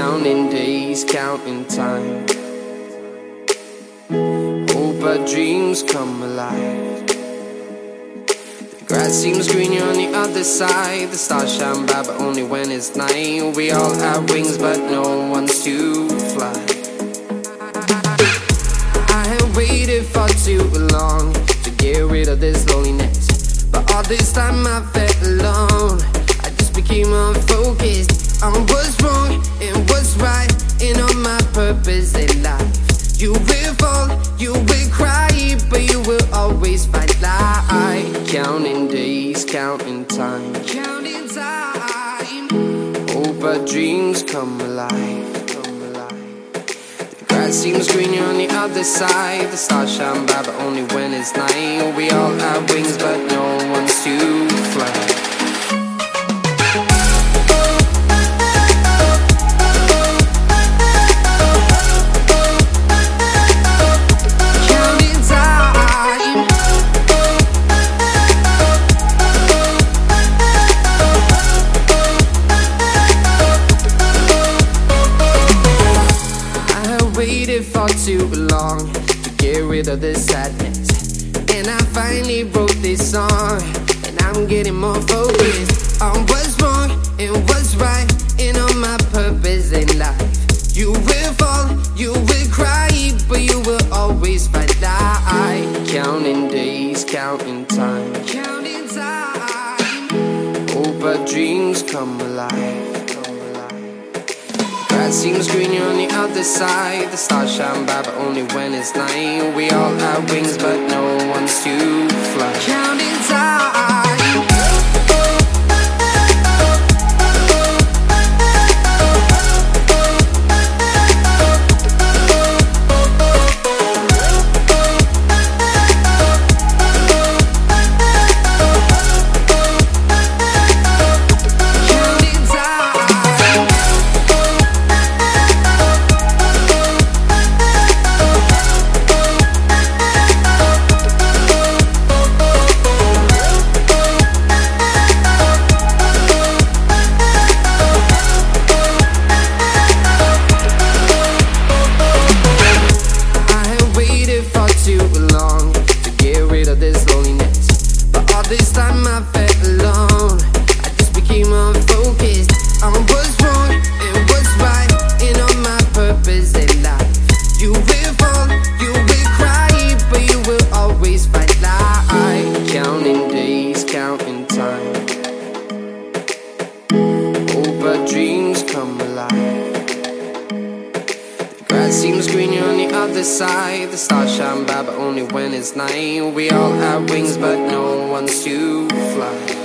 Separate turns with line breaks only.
Counting days, counting time. Hope our dreams come alive. The grass seems greener on the other side. The stars shine bright, but only when it's night. We all have wings, but no one's to fly. I have waited for too long to get rid of this loneliness. But all this time I felt alone. Just became unfocused on what's wrong and what's right, and on my purpose in life. You will fall, you will cry, but you will always find light. Counting days, counting time, counting time. Hope our dreams come alive. Come alive. The grass seems greener on the other side. The stars shine bright, but only when it's night. We all have wings, but no one's to fly. Waited for too long to get rid of this sadness. And I finally wrote this song. And I'm getting more focused on what's wrong and what's right. And on my purpose in life. You will fall, you will cry, but you will always find light. Counting days, counting time. Counting time. Hope our dreams come alive. Seems greener on the other side. The stars shine bright, but only when it's night. We all have wings, but no one's to fly. Counting this time I felt alone. I just became unfocused on what's wrong and what's right, and on my purpose in life. You will fall, you will cry, but you will always find light. Counting days, counting time. Hope our dreams come alive. Seems greener on the other side. The stars shine bright, but only when it's night. We all have wings, but no one's to fly.